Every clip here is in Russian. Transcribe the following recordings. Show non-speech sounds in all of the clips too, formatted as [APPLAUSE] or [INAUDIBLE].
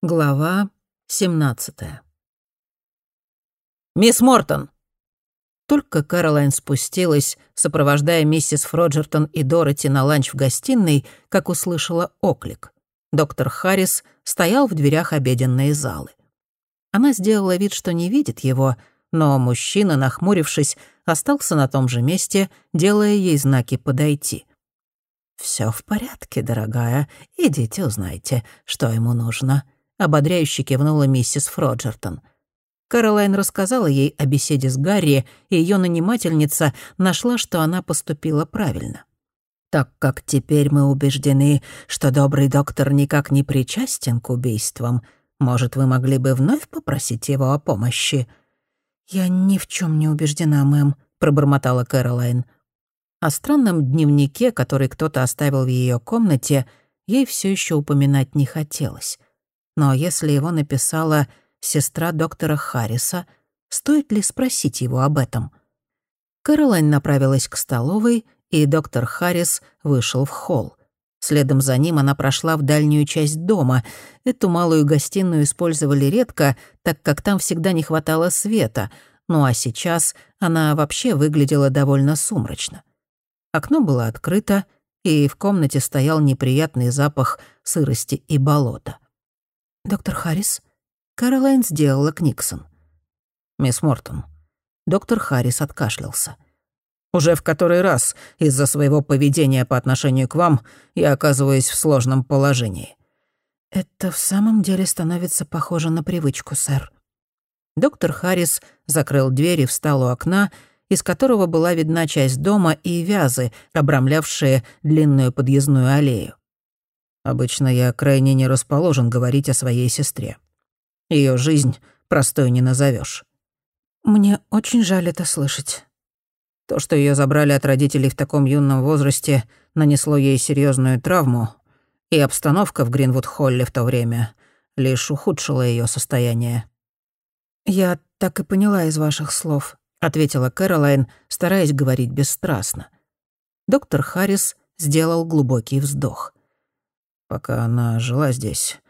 Глава 17 «Мисс Мортон!» Только Кэролайн спустилась, сопровождая миссис Фроджертон и Дороти на ланч в гостиной, как услышала оклик. Доктор Харрис стоял в дверях обеденной залы. Она сделала вид, что не видит его, но мужчина, нахмурившись, остался на том же месте, делая ей знаки подойти. «Всё в порядке, дорогая. Идите узнайте, что ему нужно», — ободряюще кивнула миссис Фроджертон. Каролайн рассказала ей о беседе с Гарри, и ее нанимательница нашла, что она поступила правильно. «Так как теперь мы убеждены, что добрый доктор никак не причастен к убийствам, может, вы могли бы вновь попросить его о помощи?» «Я ни в чем не убеждена, мэм», — пробормотала Кэролайн. О странном дневнике, который кто-то оставил в ее комнате, ей все еще упоминать не хотелось. Но если его написала сестра доктора Харриса, стоит ли спросить его об этом? Кэролайн направилась к столовой, и доктор Харрис вышел в холл. Следом за ним она прошла в дальнюю часть дома. Эту малую гостиную использовали редко, так как там всегда не хватало света, ну а сейчас она вообще выглядела довольно сумрачно. Окно было открыто, и в комнате стоял неприятный запах сырости и болота. «Доктор Харрис?» Кэролайн сделала Книксон. «Мисс Мортон». Доктор Харрис откашлялся. «Уже в который раз из-за своего поведения по отношению к вам я оказываюсь в сложном положении». «Это в самом деле становится похоже на привычку, сэр». Доктор Харрис закрыл дверь и встал у окна, из которого была видна часть дома и вязы, обрамлявшие длинную подъездную аллею. Обычно я крайне не расположен говорить о своей сестре. Ее жизнь простой не назовешь. Мне очень жаль это слышать. То, что ее забрали от родителей в таком юном возрасте, нанесло ей серьезную травму, и обстановка в Гринвуд-Холле в то время лишь ухудшила ее состояние. «Я так и поняла из ваших слов», — ответила Кэролайн, стараясь говорить бесстрастно. Доктор Харрис сделал глубокий вздох. Пока она жила здесь,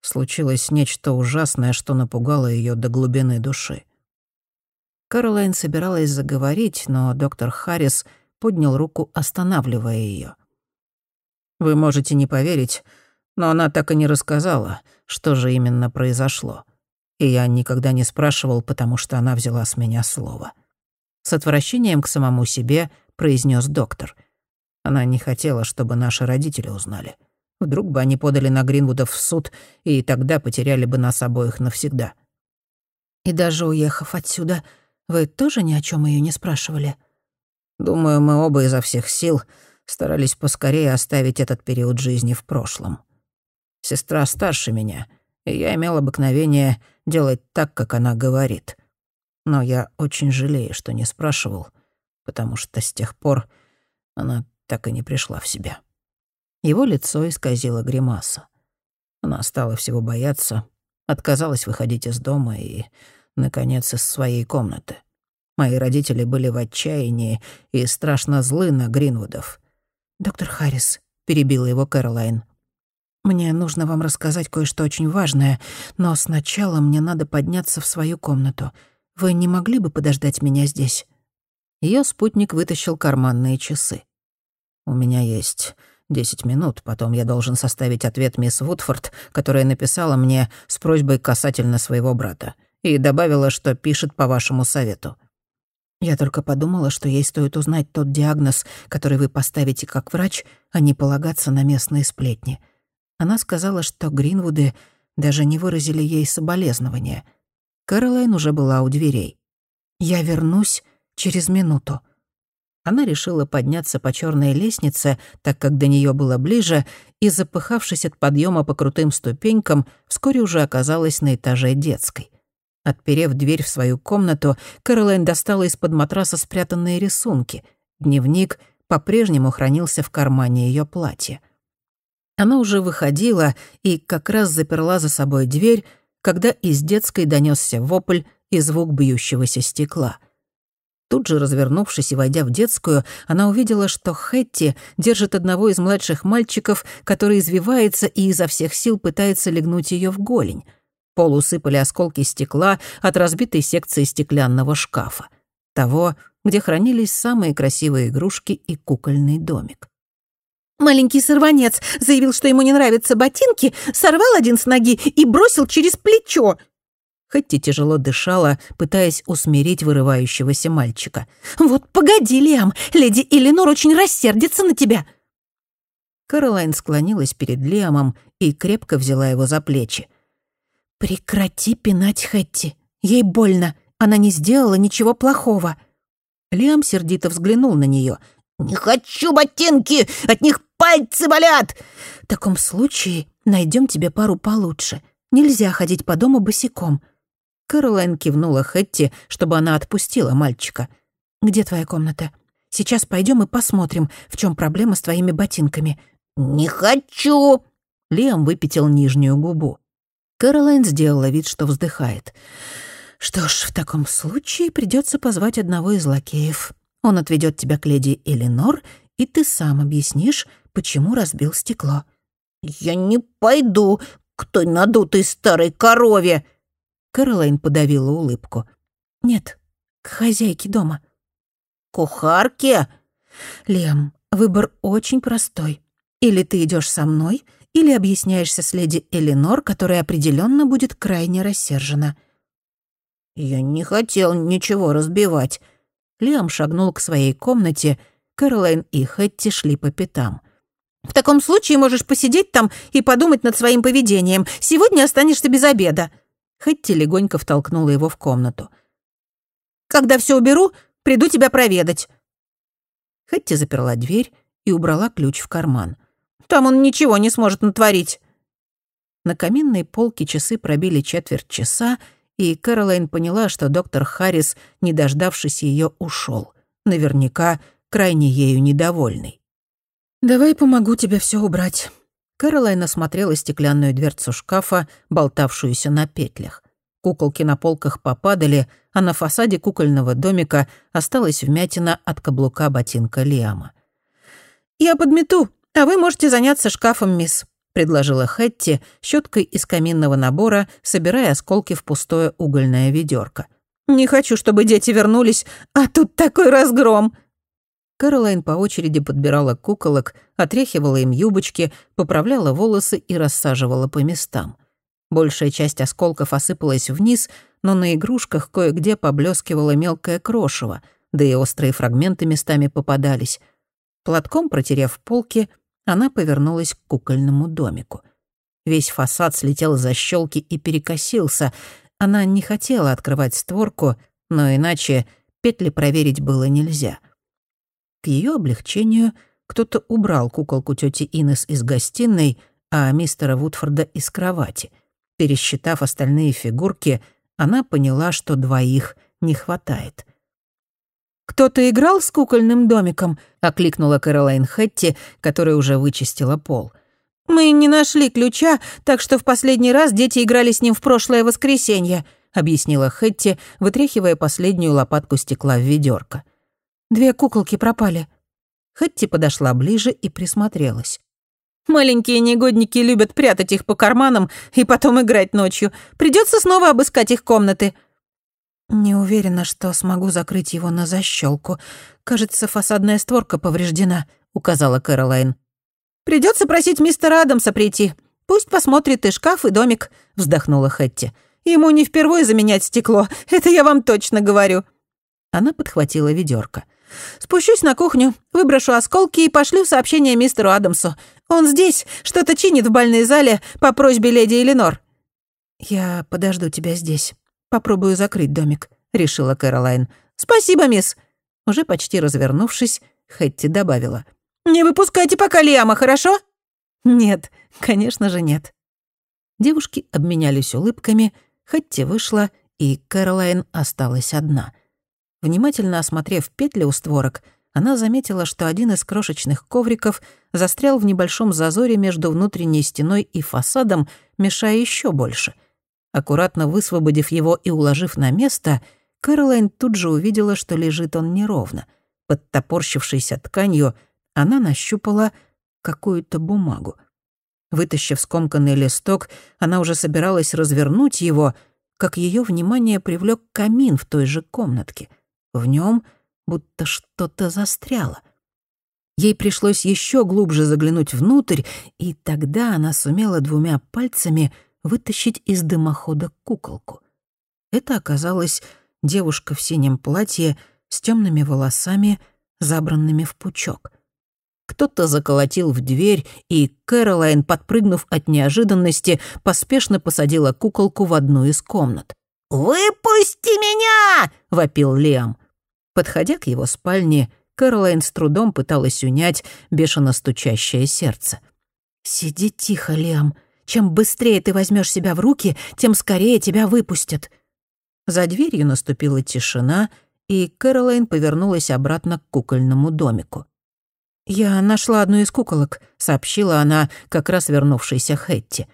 случилось нечто ужасное, что напугало ее до глубины души. Кэролайн собиралась заговорить, но доктор Харрис поднял руку, останавливая ее. «Вы можете не поверить, но она так и не рассказала, что же именно произошло. И я никогда не спрашивал, потому что она взяла с меня слово». С отвращением к самому себе произнес доктор. Она не хотела, чтобы наши родители узнали. Вдруг бы они подали на Гринвудов в суд, и тогда потеряли бы нас обоих навсегда. И даже уехав отсюда, вы тоже ни о чем ее не спрашивали? Думаю, мы оба изо всех сил старались поскорее оставить этот период жизни в прошлом. Сестра старше меня, и я имел обыкновение делать так, как она говорит. Но я очень жалею, что не спрашивал, потому что с тех пор она так и не пришла в себя. Его лицо исказило гримаса. Она стала всего бояться, отказалась выходить из дома и, наконец, из своей комнаты. Мои родители были в отчаянии и страшно злы на Гринвудов. «Доктор Харрис», — перебила его Кэролайн, «мне нужно вам рассказать кое-что очень важное, но сначала мне надо подняться в свою комнату. Вы не могли бы подождать меня здесь?» Ее спутник вытащил карманные часы. «У меня есть Десять минут, потом я должен составить ответ мисс Вудфорд, которая написала мне с просьбой касательно своего брата, и добавила, что пишет по вашему совету. Я только подумала, что ей стоит узнать тот диагноз, который вы поставите как врач, а не полагаться на местные сплетни. Она сказала, что Гринвуды даже не выразили ей соболезнования. Кэролайн уже была у дверей. «Я вернусь через минуту», она решила подняться по черной лестнице, так как до нее было ближе, и, запыхавшись от подъема по крутым ступенькам, вскоре уже оказалась на этаже детской. Отперев дверь в свою комнату, Кэролайн достала из-под матраса спрятанные рисунки. Дневник по-прежнему хранился в кармане ее платья. Она уже выходила и как раз заперла за собой дверь, когда из детской донесся вопль и звук бьющегося стекла — Тут же, развернувшись и войдя в детскую, она увидела, что Хэтти держит одного из младших мальчиков, который извивается и изо всех сил пытается легнуть ее в голень. Пол усыпали осколки стекла от разбитой секции стеклянного шкафа. Того, где хранились самые красивые игрушки и кукольный домик. Маленький сорванец заявил, что ему не нравятся ботинки, сорвал один с ноги и бросил через плечо. Хэтти тяжело дышала, пытаясь усмирить вырывающегося мальчика. «Вот погоди, Лиам, леди Эленор очень рассердится на тебя!» Каролайн склонилась перед Лиамом и крепко взяла его за плечи. «Прекрати пинать Хэтти. Ей больно. Она не сделала ничего плохого». Лиам сердито взглянул на нее. «Не хочу ботинки! От них пальцы болят!» «В таком случае найдем тебе пару получше. Нельзя ходить по дому босиком». Кэролайн кивнула Хэтти, чтобы она отпустила мальчика. «Где твоя комната? Сейчас пойдем и посмотрим, в чем проблема с твоими ботинками». «Не хочу!» Лиам выпятил нижнюю губу. Кэролайн сделала вид, что вздыхает. «Что ж, в таком случае придется позвать одного из лакеев. Он отведет тебя к леди Эленор, и ты сам объяснишь, почему разбил стекло». «Я не пойду к той надутой старой корове!» Кэролайн подавила улыбку. «Нет, к хозяйке дома». «Кухарке?» «Лем, выбор очень простой. Или ты идешь со мной, или объясняешься с леди Эленор, которая определенно будет крайне рассержена». «Я не хотел ничего разбивать». Лиам шагнул к своей комнате, Кэролайн и Хэтти шли по пятам. «В таком случае можешь посидеть там и подумать над своим поведением. Сегодня останешься без обеда». Хэтти легонько втолкнула его в комнату. «Когда все уберу, приду тебя проведать». Хэтти заперла дверь и убрала ключ в карман. «Там он ничего не сможет натворить». На каминной полке часы пробили четверть часа, и Кэролайн поняла, что доктор Харрис, не дождавшись ее, ушел. Наверняка крайне ею недовольный. «Давай помогу тебе все убрать», Кэролайн осмотрела стеклянную дверцу шкафа, болтавшуюся на петлях. Куколки на полках попадали, а на фасаде кукольного домика осталась вмятина от каблука ботинка Лиама. «Я подмету, а вы можете заняться шкафом, мисс», — предложила Хэтти, щеткой из каминного набора, собирая осколки в пустое угольное ведерко. «Не хочу, чтобы дети вернулись, а тут такой разгром!» Кэролайн по очереди подбирала куколок, отряхивала им юбочки, поправляла волосы и рассаживала по местам. Большая часть осколков осыпалась вниз, но на игрушках кое-где поблескивало мелкое крошево, да и острые фрагменты местами попадались. Платком протерев полки, она повернулась к кукольному домику. Весь фасад слетел за щелки и перекосился. Она не хотела открывать створку, но иначе петли проверить было нельзя — к ее облегчению кто-то убрал куколку тети Инес из гостиной, а мистера Вудфорда из кровати. Пересчитав остальные фигурки, она поняла, что двоих не хватает. «Кто-то играл с кукольным домиком?» — окликнула Кэролайн Хэтти, которая уже вычистила пол. «Мы не нашли ключа, так что в последний раз дети играли с ним в прошлое воскресенье», — объяснила Хэтти, вытряхивая последнюю лопатку стекла в ведерко. Две куколки пропали». Хэтти подошла ближе и присмотрелась. «Маленькие негодники любят прятать их по карманам и потом играть ночью. Придется снова обыскать их комнаты». «Не уверена, что смогу закрыть его на защелку. Кажется, фасадная створка повреждена», — указала Кэролайн. Придется просить мистера Адамса прийти. Пусть посмотрит и шкаф, и домик», — вздохнула Хэтти. «Ему не впервые заменять стекло, это я вам точно говорю». Она подхватила ведерко. Спущусь на кухню, выброшу осколки и пошлю сообщение мистеру Адамсу. Он здесь, что-то чинит в бальной зале по просьбе леди Эленор». «Я подожду тебя здесь. Попробую закрыть домик», — решила Кэролайн. «Спасибо, мисс». Уже почти развернувшись, Хэтти добавила. «Не выпускайте пока Лиама, хорошо?» «Нет, конечно же нет». Девушки обменялись улыбками, Хэтти вышла, и Кэролайн осталась одна — Внимательно осмотрев петли у створок, она заметила, что один из крошечных ковриков застрял в небольшом зазоре между внутренней стеной и фасадом, мешая еще больше. Аккуратно высвободив его и уложив на место, Кэролайн тут же увидела, что лежит он неровно. Под топорщившейся тканью она нащупала какую-то бумагу. Вытащив скомканный листок, она уже собиралась развернуть его, как ее внимание привлек камин в той же комнатке. В нем будто что-то застряло. Ей пришлось еще глубже заглянуть внутрь, и тогда она сумела двумя пальцами вытащить из дымохода куколку. Это оказалась девушка в синем платье с темными волосами, забранными в пучок. Кто-то заколотил в дверь, и Кэролайн, подпрыгнув от неожиданности, поспешно посадила куколку в одну из комнат. «Выпусти меня!» — вопил Лиам. Подходя к его спальне, Кэролайн с трудом пыталась унять бешено стучащее сердце. «Сиди тихо, Лиам. Чем быстрее ты возьмешь себя в руки, тем скорее тебя выпустят». За дверью наступила тишина, и Кэролайн повернулась обратно к кукольному домику. «Я нашла одну из куколок», — сообщила она, как раз вернувшейся Хэтти.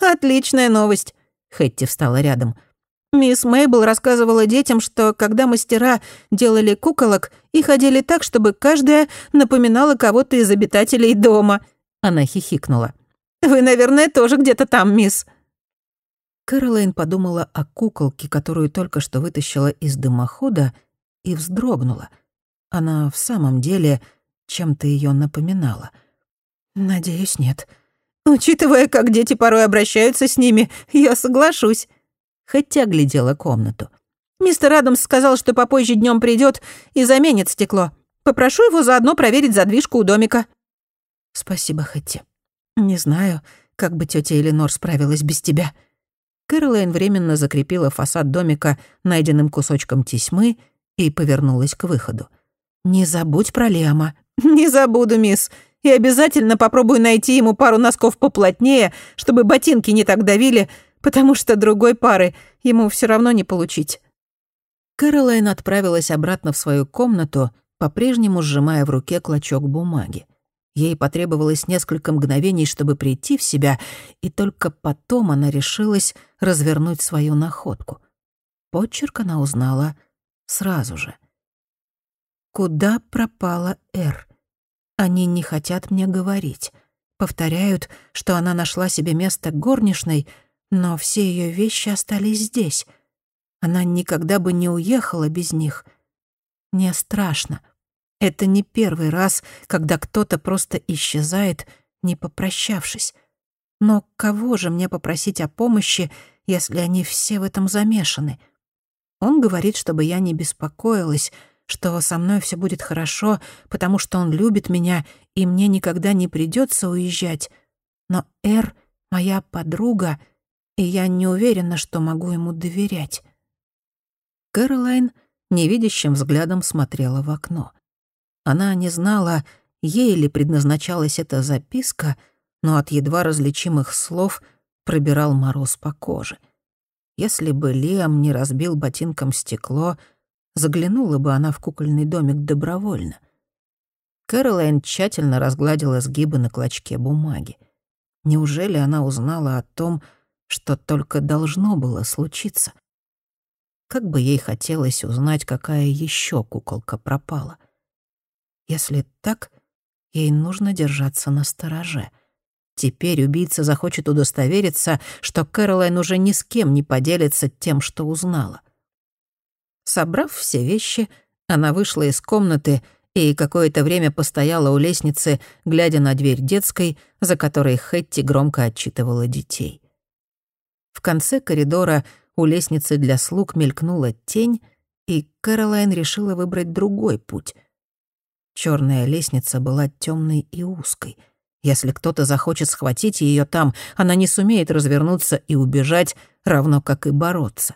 «Отличная новость», — Хэтти встала рядом. «Мисс Мейбл рассказывала детям, что когда мастера делали куколок, их одели так, чтобы каждая напоминала кого-то из обитателей дома». Она хихикнула. «Вы, наверное, тоже где-то там, мисс». Кэролайн подумала о куколке, которую только что вытащила из дымохода, и вздрогнула. Она в самом деле чем-то ее напоминала. «Надеюсь, нет. Учитывая, как дети порой обращаются с ними, я соглашусь». Хотя глядела комнату. «Мистер Адамс сказал, что попозже днем придет и заменит стекло. Попрошу его заодно проверить задвижку у домика». «Спасибо, Хэтти. Не знаю, как бы тетя Эленор справилась без тебя». Кэролайн временно закрепила фасад домика найденным кусочком тесьмы и повернулась к выходу. «Не забудь про Лема», [LAUGHS] «Не забуду, мисс. И обязательно попробую найти ему пару носков поплотнее, чтобы ботинки не так давили, потому что другой пары ему все равно не получить». Кэролайн отправилась обратно в свою комнату, по-прежнему сжимая в руке клочок бумаги. Ей потребовалось несколько мгновений, чтобы прийти в себя, и только потом она решилась развернуть свою находку. Почерк она узнала сразу же. «Куда пропала Эр?» Они не хотят мне говорить. Повторяют, что она нашла себе место горничной, но все ее вещи остались здесь. Она никогда бы не уехала без них. Мне страшно. Это не первый раз, когда кто-то просто исчезает, не попрощавшись. Но кого же мне попросить о помощи, если они все в этом замешаны? Он говорит, чтобы я не беспокоилась, что со мной все будет хорошо, потому что он любит меня, и мне никогда не придется уезжать. Но Эр — моя подруга, и я не уверена, что могу ему доверять». Кэролайн невидящим взглядом смотрела в окно. Она не знала, ей ли предназначалась эта записка, но от едва различимых слов пробирал мороз по коже. Если бы Лиам не разбил ботинком стекло — заглянула бы она в кукольный домик добровольно. Кэролайн тщательно разгладила сгибы на клочке бумаги. Неужели она узнала о том, что только должно было случиться? Как бы ей хотелось узнать, какая еще куколка пропала. Если так, ей нужно держаться на стороже. Теперь убийца захочет удостовериться, что Кэролайн уже ни с кем не поделится тем, что узнала. Собрав все вещи, она вышла из комнаты и какое-то время постояла у лестницы, глядя на дверь детской, за которой Хэтти громко отчитывала детей. В конце коридора у лестницы для слуг мелькнула тень, и Кэролайн решила выбрать другой путь. Черная лестница была темной и узкой. Если кто-то захочет схватить ее там, она не сумеет развернуться и убежать, равно как и бороться.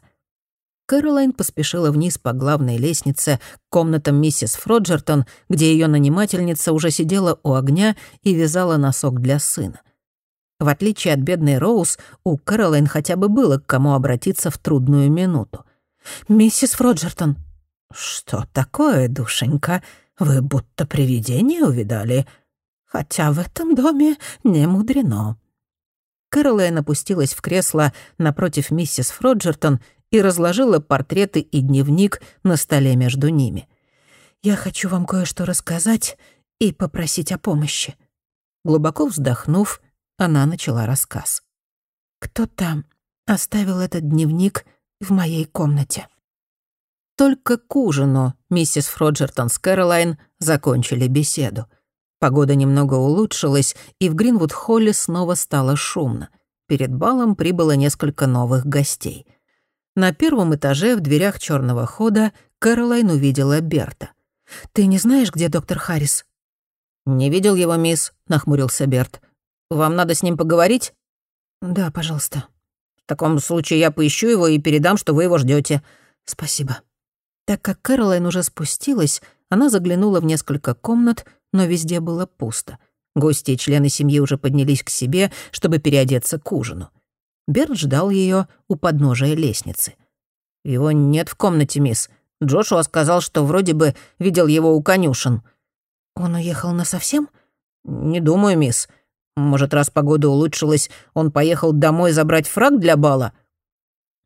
Кэролайн поспешила вниз по главной лестнице к комнатам миссис Фроджертон, где ее нанимательница уже сидела у огня и вязала носок для сына. В отличие от бедной Роуз, у Кэролайн хотя бы было к кому обратиться в трудную минуту. «Миссис Фроджертон». «Что такое, душенька? Вы будто привидение увидали? Хотя в этом доме не мудрено». Кэролайн опустилась в кресло напротив миссис Фроджертон и разложила портреты и дневник на столе между ними. «Я хочу вам кое-что рассказать и попросить о помощи». Глубоко вздохнув, она начала рассказ. «Кто-то оставил этот дневник в моей комнате». Только к ужину миссис Фроджертон с Кэролайн закончили беседу. Погода немного улучшилась, и в Гринвуд-холле снова стало шумно. Перед балом прибыло несколько новых гостей. На первом этаже в дверях черного хода Кэролайн увидела Берта. «Ты не знаешь, где доктор Харрис?» «Не видел его, мисс», — нахмурился Берт. «Вам надо с ним поговорить?» «Да, пожалуйста». «В таком случае я поищу его и передам, что вы его ждете. «Спасибо». Так как Кэролайн уже спустилась, она заглянула в несколько комнат, но везде было пусто. Гости и члены семьи уже поднялись к себе, чтобы переодеться к ужину. Берт ждал ее у подножия лестницы. «Его нет в комнате, мисс. Джошуа сказал, что вроде бы видел его у конюшен». «Он уехал насовсем?» «Не думаю, мисс. Может, раз погода улучшилась, он поехал домой забрать фраг для бала?»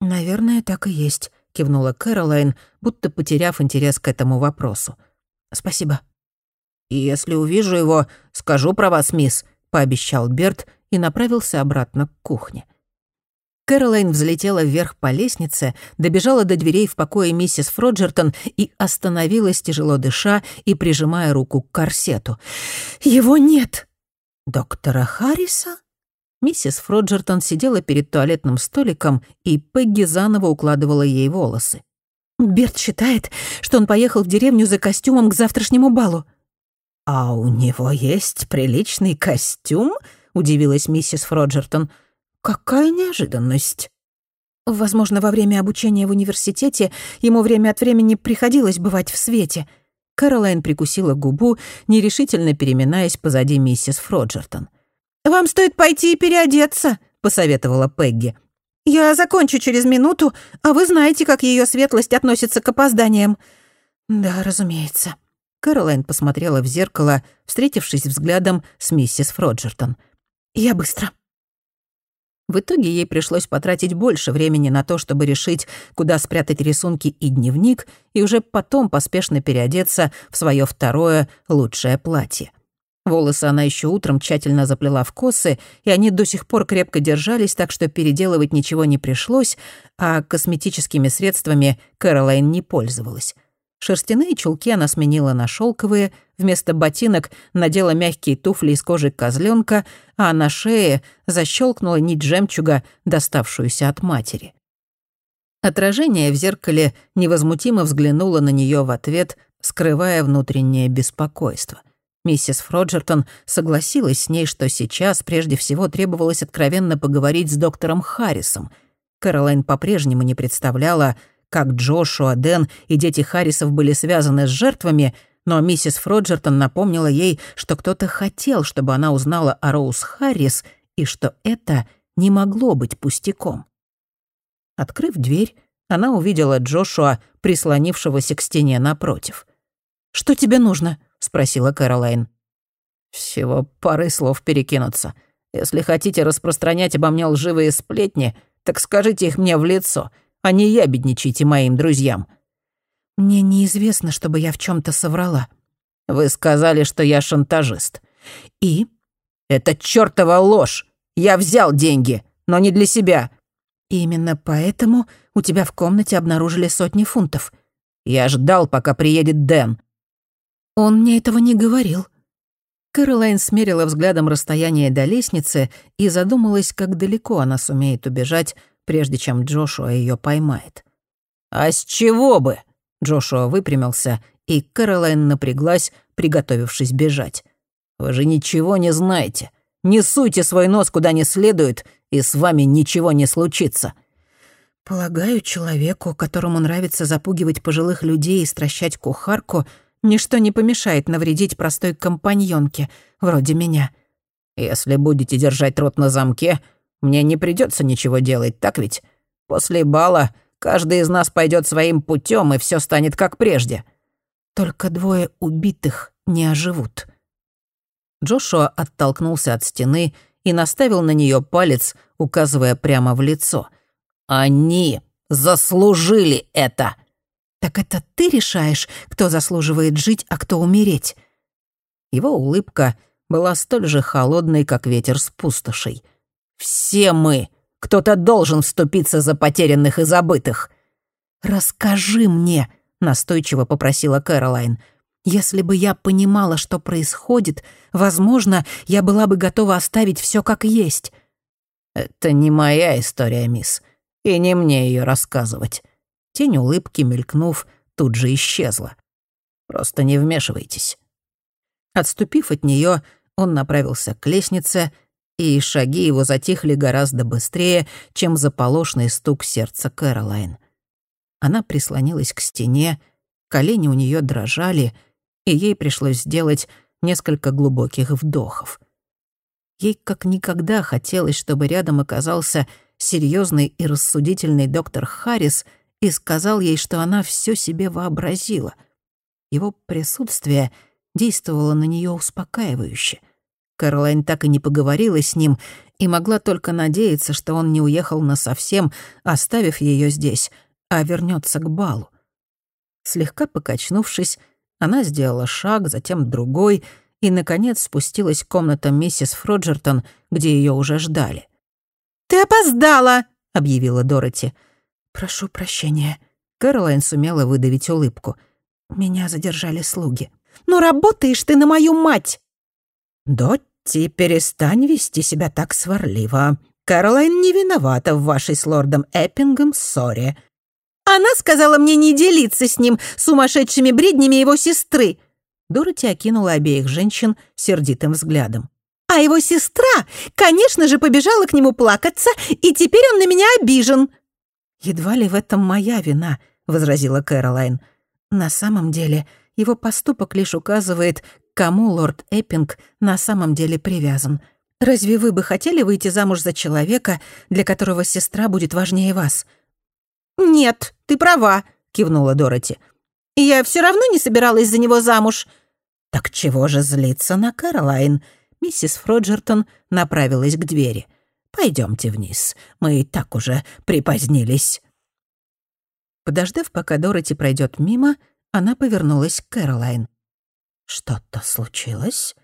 «Наверное, так и есть кивнула Кэролайн, будто потеряв интерес к этому вопросу. «Спасибо». «И если увижу его, скажу про вас, мисс», — пообещал Берт и направился обратно к кухне. Кэролайн взлетела вверх по лестнице, добежала до дверей в покое миссис Фроджертон и остановилась, тяжело дыша и прижимая руку к корсету. «Его нет!» «Доктора Харриса?» Миссис Фроджертон сидела перед туалетным столиком, и Пегги заново укладывала ей волосы. «Берт считает, что он поехал в деревню за костюмом к завтрашнему балу». «А у него есть приличный костюм?» — удивилась миссис Фроджертон. «Какая неожиданность!» Возможно, во время обучения в университете ему время от времени приходилось бывать в свете. Кэролайн прикусила губу, нерешительно переминаясь позади миссис Фроджертон. «Вам стоит пойти и переодеться», — посоветовала Пегги. «Я закончу через минуту, а вы знаете, как ее светлость относится к опозданиям». «Да, разумеется». Кэролайн посмотрела в зеркало, встретившись взглядом с миссис Фроджертон. «Я быстро». В итоге ей пришлось потратить больше времени на то, чтобы решить, куда спрятать рисунки и дневник, и уже потом поспешно переодеться в свое второе лучшее платье. Волосы она еще утром тщательно заплела в косы, и они до сих пор крепко держались, так что переделывать ничего не пришлось, а косметическими средствами Кэролайн не пользовалась. Шерстяные чулки она сменила на шелковые, вместо ботинок надела мягкие туфли из кожи козленка, а на шее защелкнула нить жемчуга, доставшуюся от матери. Отражение в зеркале невозмутимо взглянуло на нее в ответ, скрывая внутреннее беспокойство — Миссис Фроджертон согласилась с ней, что сейчас прежде всего требовалось откровенно поговорить с доктором Харрисом. Кэролайн по-прежнему не представляла, как Джошуа, Дэн и дети Харрисов были связаны с жертвами, но миссис Фроджертон напомнила ей, что кто-то хотел, чтобы она узнала о Роуз Харрис, и что это не могло быть пустяком. Открыв дверь, она увидела Джошуа, прислонившегося к стене напротив. «Что тебе нужно?» спросила Кэролайн. «Всего пары слов перекинуться. Если хотите распространять обо мне лживые сплетни, так скажите их мне в лицо, а не ябедничайте моим друзьям». «Мне неизвестно, чтобы я в чем то соврала». «Вы сказали, что я шантажист». «И?» «Это чёртова ложь! Я взял деньги, но не для себя». «Именно поэтому у тебя в комнате обнаружили сотни фунтов». «Я ждал, пока приедет Дэн. Он мне этого не говорил. Кэролайн смерила взглядом расстояние до лестницы и задумалась, как далеко она сумеет убежать, прежде чем Джошуа ее поймает. «А с чего бы?» Джошуа выпрямился, и Кэролайн напряглась, приготовившись бежать. «Вы же ничего не знаете. Не суйте свой нос куда не следует, и с вами ничего не случится». «Полагаю, человеку, которому нравится запугивать пожилых людей и стращать кухарку, Ничто не помешает навредить простой компаньонке, вроде меня. Если будете держать рот на замке, мне не придется ничего делать, так ведь? После бала каждый из нас пойдет своим путем, и все станет как прежде. Только двое убитых не оживут. Джошуа оттолкнулся от стены и наставил на нее палец, указывая прямо в лицо. «Они заслужили это!» «Так это ты решаешь, кто заслуживает жить, а кто умереть?» Его улыбка была столь же холодной, как ветер с пустошей. «Все мы! Кто-то должен вступиться за потерянных и забытых!» «Расскажи мне!» — настойчиво попросила Кэролайн. «Если бы я понимала, что происходит, возможно, я была бы готова оставить все как есть». «Это не моя история, мисс, и не мне ее рассказывать». Тень улыбки, мелькнув, тут же исчезла. «Просто не вмешивайтесь». Отступив от нее, он направился к лестнице, и шаги его затихли гораздо быстрее, чем заполошный стук сердца Кэролайн. Она прислонилась к стене, колени у нее дрожали, и ей пришлось сделать несколько глубоких вдохов. Ей как никогда хотелось, чтобы рядом оказался серьезный и рассудительный доктор Харрис и сказал ей, что она все себе вообразила. Его присутствие действовало на нее успокаивающе. Каролайн так и не поговорила с ним и могла только надеяться, что он не уехал насовсем, оставив ее здесь, а вернется к балу. Слегка покачнувшись, она сделала шаг, затем другой — и, наконец, спустилась в комнату миссис Фроджертон, где ее уже ждали. «Ты опоздала!» — объявила Дороти. «Прошу прощения». Кэролайн сумела выдавить улыбку. «Меня задержали слуги». «Но работаешь ты на мою мать!» «Дотти, перестань вести себя так сварливо. Кэролайн не виновата в вашей с лордом Эппингом ссоре». «Она сказала мне не делиться с ним сумасшедшими бреднями его сестры. Дороти окинула обеих женщин сердитым взглядом. «А его сестра, конечно же, побежала к нему плакаться, и теперь он на меня обижен». «Едва ли в этом моя вина», — возразила Кэролайн. «На самом деле, его поступок лишь указывает, кому лорд Эппинг на самом деле привязан. Разве вы бы хотели выйти замуж за человека, для которого сестра будет важнее вас?» «Нет, ты права», — кивнула Дороти. Я все равно не собиралась за него замуж». «Так чего же злиться на Кэролайн?» Миссис Фроджертон направилась к двери. Пойдемте вниз, мы и так уже припозднились». Подождав, пока Дороти пройдет мимо, она повернулась к Кэролайн. «Что-то случилось?»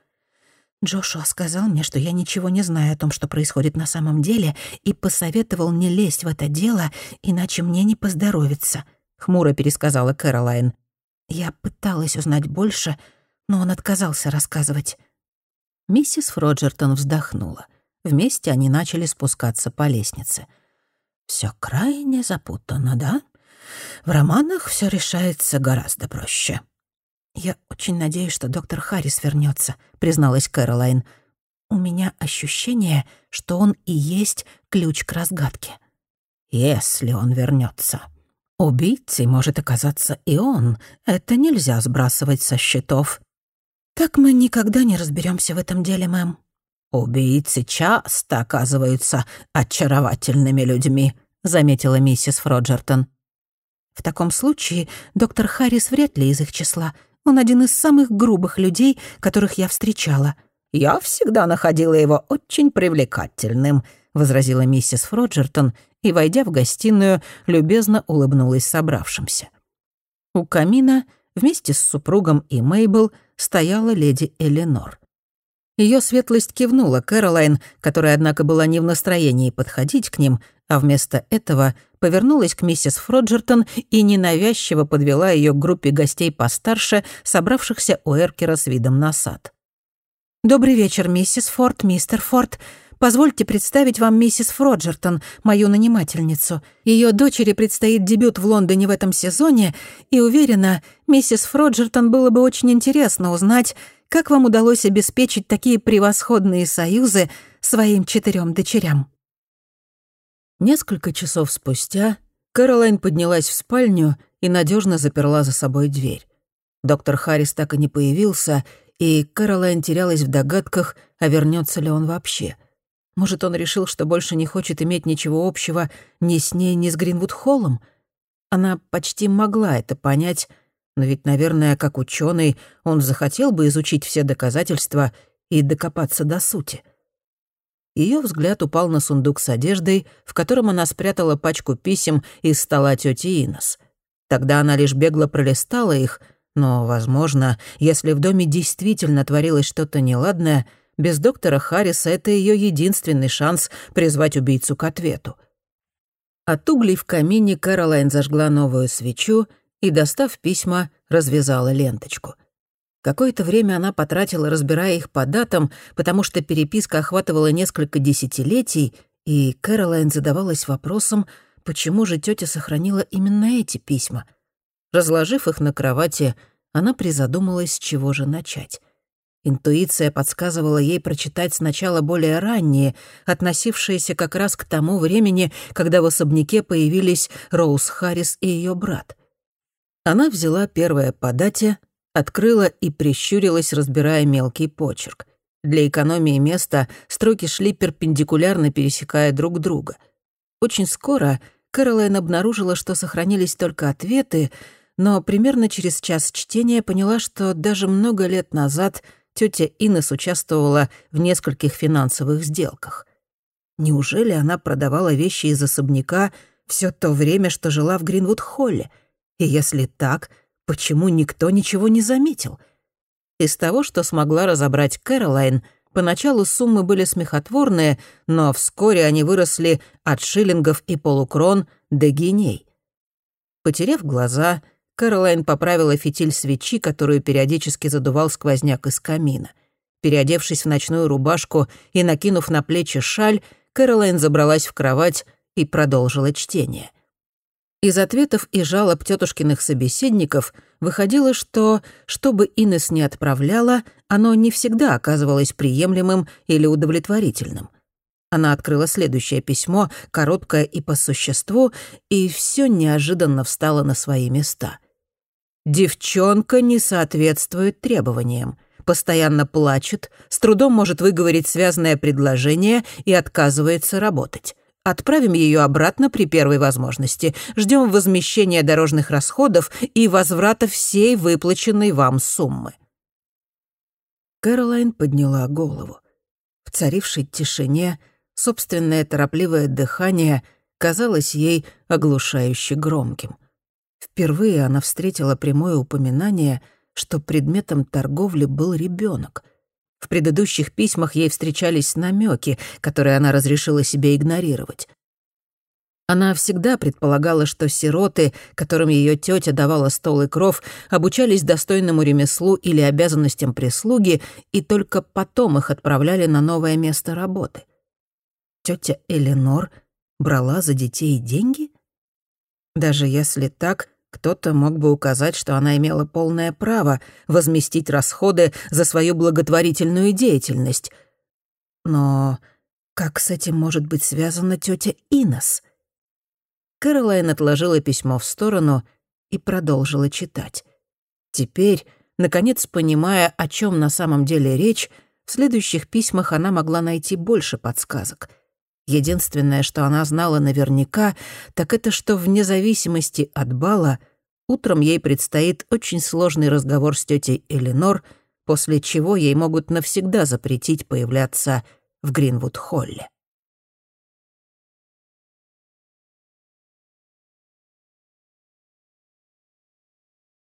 Джошуа сказал мне, что я ничего не знаю о том, что происходит на самом деле, и посоветовал не лезть в это дело, иначе мне не поздоровится», — хмуро пересказала Кэролайн. Я пыталась узнать больше, но он отказался рассказывать. Миссис Фроджертон вздохнула. Вместе они начали спускаться по лестнице. Все крайне запутанно, да? В романах все решается гораздо проще. «Я очень надеюсь, что доктор Харрис вернется, призналась Кэролайн. «У меня ощущение, что он и есть ключ к разгадке». «Если он вернется. Убийцей может оказаться и он. Это нельзя сбрасывать со счетов. Так мы никогда не разберемся в этом деле, мэм. Убийцы часто оказываются очаровательными людьми, заметила миссис Фроджертон. В таком случае доктор Харрис вряд ли из их числа. Он один из самых грубых людей, которых я встречала. Я всегда находила его очень привлекательным, возразила миссис Фроджертон и, войдя в гостиную, любезно улыбнулась собравшимся. У камина вместе с супругом и Мейбл стояла леди Эленор. Ее светлость кивнула Кэролайн, которая, однако, была не в настроении подходить к ним, а вместо этого повернулась к миссис Фроджертон и ненавязчиво подвела ее к группе гостей постарше, собравшихся у Эркера с видом на сад. «Добрый вечер, миссис Форд, мистер Форд. Позвольте представить вам миссис Фроджертон, мою нанимательницу. Ее дочери предстоит дебют в Лондоне в этом сезоне, и уверена, миссис Фроджертон было бы очень интересно узнать, как вам удалось обеспечить такие превосходные союзы своим четырем дочерям. Несколько часов спустя Кэролайн поднялась в спальню и надежно заперла за собой дверь. Доктор Харрис так и не появился, и Кэролайн терялась в догадках, а вернется ли он вообще — может, он решил, что больше не хочет иметь ничего общего ни с ней, ни с Гринвуд-Холлом? Она почти могла это понять, но ведь, наверное, как ученый, он захотел бы изучить все доказательства и докопаться до сути. Ее взгляд упал на сундук с одеждой, в котором она спрятала пачку писем из стола тети Инос. Тогда она лишь бегло пролистала их, но, возможно, если в доме действительно творилось что-то неладное, без доктора Харриса это ее единственный шанс призвать убийцу к ответу. От углей в камине Кэролайн зажгла новую свечу и, достав письма, развязала ленточку. Какое-то время она потратила, разбирая их по датам, потому что переписка охватывала несколько десятилетий, и Кэролайн задавалась вопросом, почему же тетя сохранила именно эти письма. Разложив их на кровати, она призадумалась, с чего же начать. Интуиция подсказывала ей прочитать сначала более ранние, относившиеся как раз к тому времени, когда в особняке появились Роуз Харрис и ее брат. Она взяла первое по дате — Открыла и прищурилась, разбирая мелкий почерк. Для экономии места строки шли перпендикулярно, пересекая друг друга. Очень скоро Кэролайн обнаружила, что сохранились только ответы, но примерно через час чтения поняла, что даже много лет назад тетя Инес участвовала в нескольких финансовых сделках. Неужели она продавала вещи из особняка все то время, что жила в Гринвуд-холле? И если так, Почему никто ничего не заметил? Из того, что смогла разобрать Кэролайн, поначалу суммы были смехотворные, но вскоре они выросли от шиллингов и полукрон до геней. Потерев глаза, Кэролайн поправила фитиль свечи, которую периодически задувал сквозняк из камина. Переодевшись в ночную рубашку и накинув на плечи шаль, Кэролайн забралась в кровать и продолжила чтение — из ответов и жалоб тетушкиных собеседников выходило, что, что бы Инес не отправляла, оно не всегда оказывалось приемлемым или удовлетворительным. Она открыла следующее письмо, короткое и по существу, и все неожиданно встало на свои места. «Девчонка не соответствует требованиям. Постоянно плачет, с трудом может выговорить связанное предложение и отказывается работать. Отправим ее обратно при первой возможности. Ждем возмещения дорожных расходов и возврата всей выплаченной вам суммы». Кэролайн подняла голову. В царившей тишине собственное торопливое дыхание казалось ей оглушающе громким. Впервые она встретила прямое упоминание, что предметом торговли был ребенок. В предыдущих письмах ей встречались намеки, которые она разрешила себе игнорировать. Она всегда предполагала, что сироты, которым ее тетя давала стол и кров, обучались достойному ремеслу или обязанностям прислуги, и только потом их отправляли на новое место работы. Тетя Эленор брала за детей деньги? Даже если так, кто-то мог бы указать, что она имела полное право возместить расходы за свою благотворительную деятельность. Но как с этим может быть связана тетя Инес? Кэролайн отложила письмо в сторону и продолжила читать. Теперь, наконец понимая, о чем на самом деле речь, в следующих письмах она могла найти больше подсказок — Единственное, что она знала наверняка, так это что вне зависимости от бала утром ей предстоит очень сложный разговор с тетей Эленор, после чего ей могут навсегда запретить появляться в Гринвуд-холле.